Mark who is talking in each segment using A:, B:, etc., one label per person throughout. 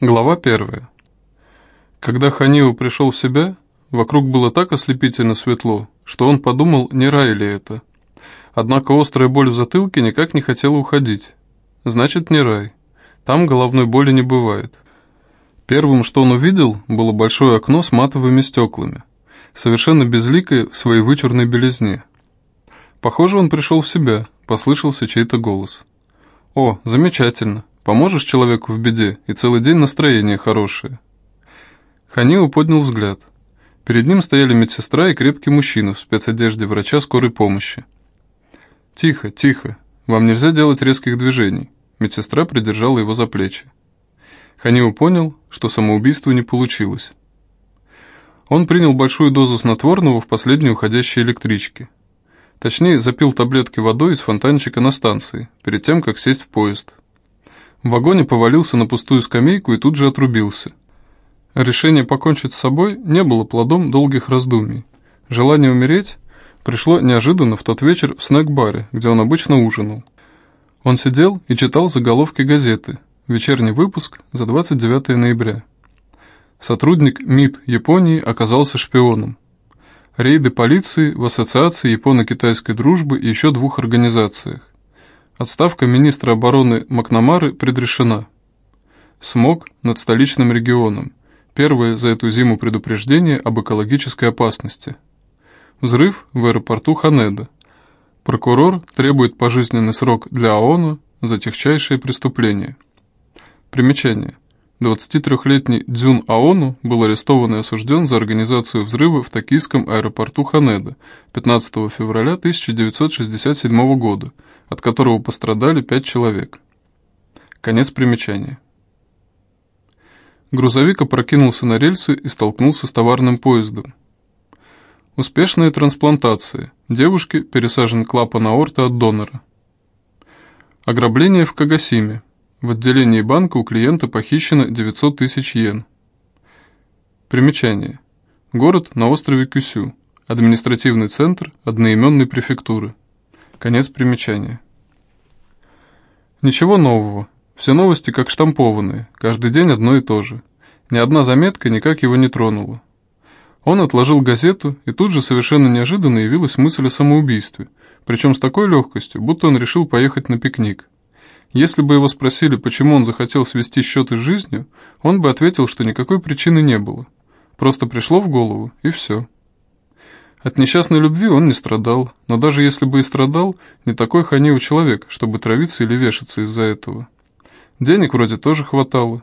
A: Глава первая. Когда Ханиу пришел в себя, вокруг было так ослепительно светло, что он подумал, не рай ли это. Однако острая боль в затылке никак не хотела уходить. Значит, не рай. Там головной боли не бывает. Первым, что он увидел, было большое окно с матовыми стеклами, совершенно безликое в своей вычурной белизне. Похоже, он пришел в себя, послышался чей-то голос. «О, замечательно. Поможешь человеку в беде, и целый день настроение хорошее». Ханиу поднял взгляд. Перед ним стояли медсестра и крепкий мужчина в спецодежде врача скорой помощи. «Тихо, тихо. Вам нельзя делать резких движений». Медсестра придержала его за плечи. Ханиу понял, что самоубийство не получилось. Он принял большую дозу снотворного в последней уходящей электричке. Точнее, запил таблетки водой из фонтанчика на станции, перед тем, как сесть в поезд. В вагоне повалился на пустую скамейку и тут же отрубился. Решение покончить с собой не было плодом долгих раздумий. Желание умереть пришло неожиданно в тот вечер в снэк-баре, где он обычно ужинал. Он сидел и читал заголовки газеты, вечерний выпуск за 29 ноября. Сотрудник МИД Японии оказался шпионом. Рейды полиции в Ассоциации Японо-Китайской дружбы и еще двух организациях. Отставка министра обороны Макнамары предрешена. Смог над столичным регионом. Первое за эту зиму предупреждение об экологической опасности. Взрыв в аэропорту Ханеда. Прокурор требует пожизненный срок для ООН за техчайшее преступление. Примечание. 23-летний Дзюн Аону был арестован и осужден за организацию взрыва в токийском аэропорту Ханеда 15 февраля 1967 года, от которого пострадали пять человек. Конец примечания. Грузовик опрокинулся на рельсы и столкнулся с товарным поездом. Успешные трансплантации. Девушке пересажен клапан аорты от донора. Ограбление в Кагасиме. В отделении банка у клиента похищено 900 тысяч йен. Примечание. Город на острове Кюсю. Административный центр одноименной префектуры. Конец примечания. Ничего нового. Все новости как штампованные, каждый день одно и то же. Ни одна заметка никак его не тронула. Он отложил газету, и тут же совершенно неожиданно явилась мысль о самоубийстве, причем с такой легкостью, будто он решил поехать на пикник. Если бы его спросили, почему он захотел свести счеты с жизнью, он бы ответил, что никакой причины не было. Просто пришло в голову, и все. От несчастной любви он не страдал, но даже если бы и страдал, не такой ханивый человек, чтобы травиться или вешаться из-за этого. Денег вроде тоже хватало.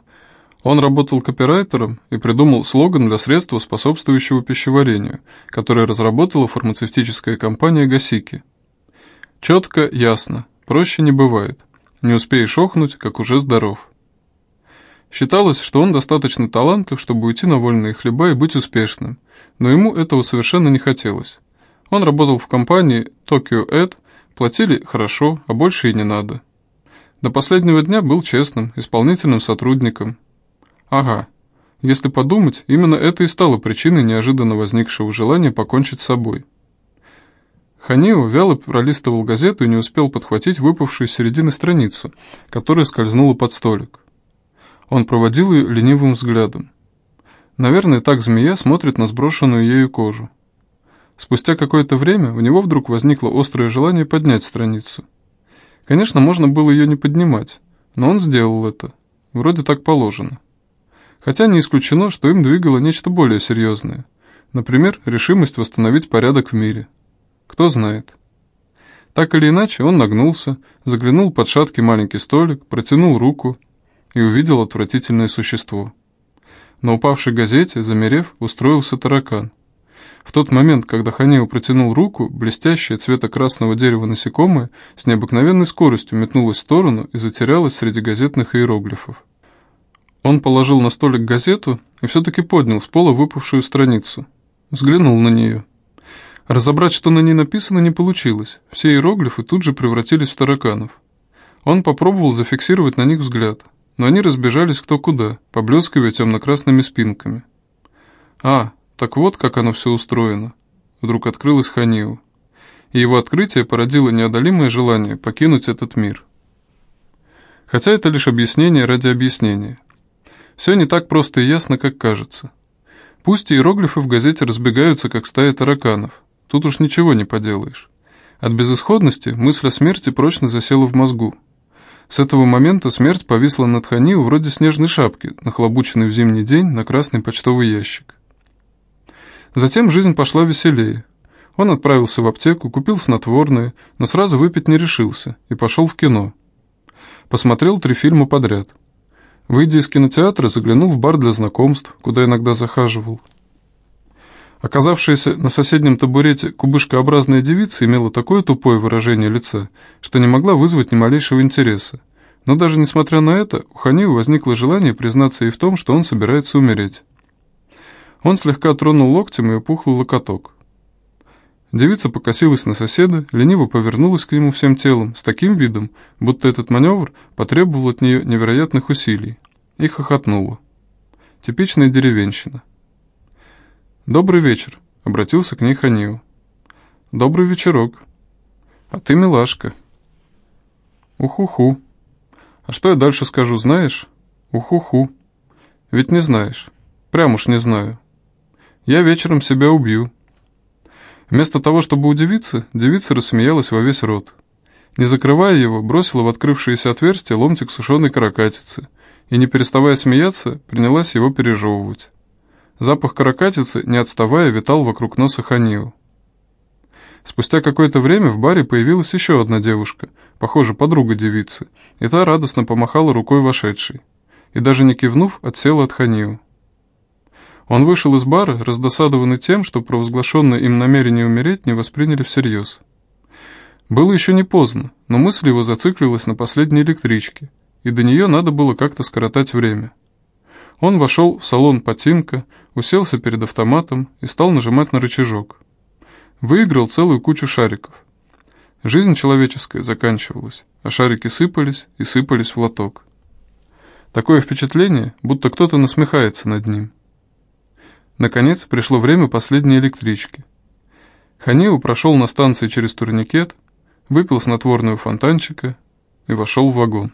A: Он работал копирайтером и придумал слоган для средства, способствующего пищеварению, которое разработала фармацевтическая компания «Гасики». Четко, ясно, проще не бывает. Не успеешь охнуть, как уже здоров. Считалось, что он достаточно талантлив, чтобы уйти на вольные хлеба и быть успешным, но ему этого совершенно не хотелось. Он работал в компании Tokyo Ed, платили хорошо, а больше и не надо. До последнего дня был честным, исполнительным сотрудником. Ага, если подумать, именно это и стало причиной неожиданно возникшего желания покончить с собой. Ханио вяло пролистывал газету и не успел подхватить выпавшую из середины страницу, которая скользнула под столик. Он проводил ее ленивым взглядом. Наверное, так змея смотрит на сброшенную ею кожу. Спустя какое-то время у него вдруг возникло острое желание поднять страницу. Конечно, можно было ее не поднимать, но он сделал это. Вроде так положено. Хотя не исключено, что им двигало нечто более серьезное. Например, решимость восстановить порядок в мире. Кто знает. Так или иначе, он нагнулся, заглянул под шаткий маленький столик, протянул руку и увидел отвратительное существо. На упавшей газете, замерев, устроился таракан. В тот момент, когда Ханио протянул руку, блестящее цвета красного дерева насекомое с необыкновенной скоростью метнулось в сторону и затерялось среди газетных иероглифов. Он положил на столик газету и все-таки поднял с пола выпавшую страницу. Взглянул на нее. Разобрать, что на ней написано, не получилось. Все иероглифы тут же превратились в тараканов. Он попробовал зафиксировать на них взгляд, но они разбежались кто куда, поблескивая темно-красными спинками. А, так вот, как оно все устроено. Вдруг открылось Ханиу. И его открытие породило неодолимое желание покинуть этот мир. Хотя это лишь объяснение ради объяснения. Все не так просто и ясно, как кажется. Пусть иероглифы в газете разбегаются, как стая тараканов. Тут уж ничего не поделаешь. От безысходности мысль о смерти прочно засела в мозгу. С этого момента смерть повисла над Ханиу вроде снежной шапки, нахлобученной в зимний день на красный почтовый ящик. Затем жизнь пошла веселее. Он отправился в аптеку, купил снотворное, но сразу выпить не решился и пошел в кино. Посмотрел три фильма подряд – Выйдя из кинотеатра, заглянул в бар для знакомств, куда иногда захаживал. Оказавшаяся на соседнем табурете кубышкообразная девица имела такое тупое выражение лица, что не могла вызвать ни малейшего интереса. Но даже несмотря на это, у Ханиу возникло желание признаться ей в том, что он собирается умереть. Он слегка тронул локтем ее пухлый локоток. Девица покосилась на соседа, лениво повернулась к нему всем телом, с таким видом, будто этот маневр потребовал от нее невероятных усилий, и хохотнула. Типичная деревенщина. «Добрый вечер», — обратился к ней Ханиу. «Добрый вечерок. А ты милашка». «Уху-ху. А что я дальше скажу, знаешь? Уху-ху. Ведь не знаешь. Прям уж не знаю. Я вечером себя убью». Вместо того, чтобы удивиться, девица рассмеялась во весь рот. Не закрывая его, бросила в открывшееся отверстие ломтик сушеной каракатицы и, не переставая смеяться, принялась его пережевывать. Запах каракатицы, не отставая, витал вокруг носа Ханио. Спустя какое-то время в баре появилась еще одна девушка, похоже, подруга девицы, и та радостно помахала рукой вошедшей. И даже не кивнув, отсела от Ханио. Он вышел из бара, раздосадованный тем, что провозглашенное им намерение умереть не восприняли всерьез. Было еще не поздно, но мысль его зациклилась на последней электричке, и до нее надо было как-то скоротать время. Он вошел в салон Патинка, уселся перед автоматом и стал нажимать на рычажок. Выиграл целую кучу шариков. Жизнь человеческая заканчивалась, а шарики сыпались и сыпались в лоток. Такое впечатление, будто кто-то насмехается над ним. Наконец пришло время последней электрички. Ханиу прошел на станции через турникет, выпил снотворную фонтанчика и вошел в вагон.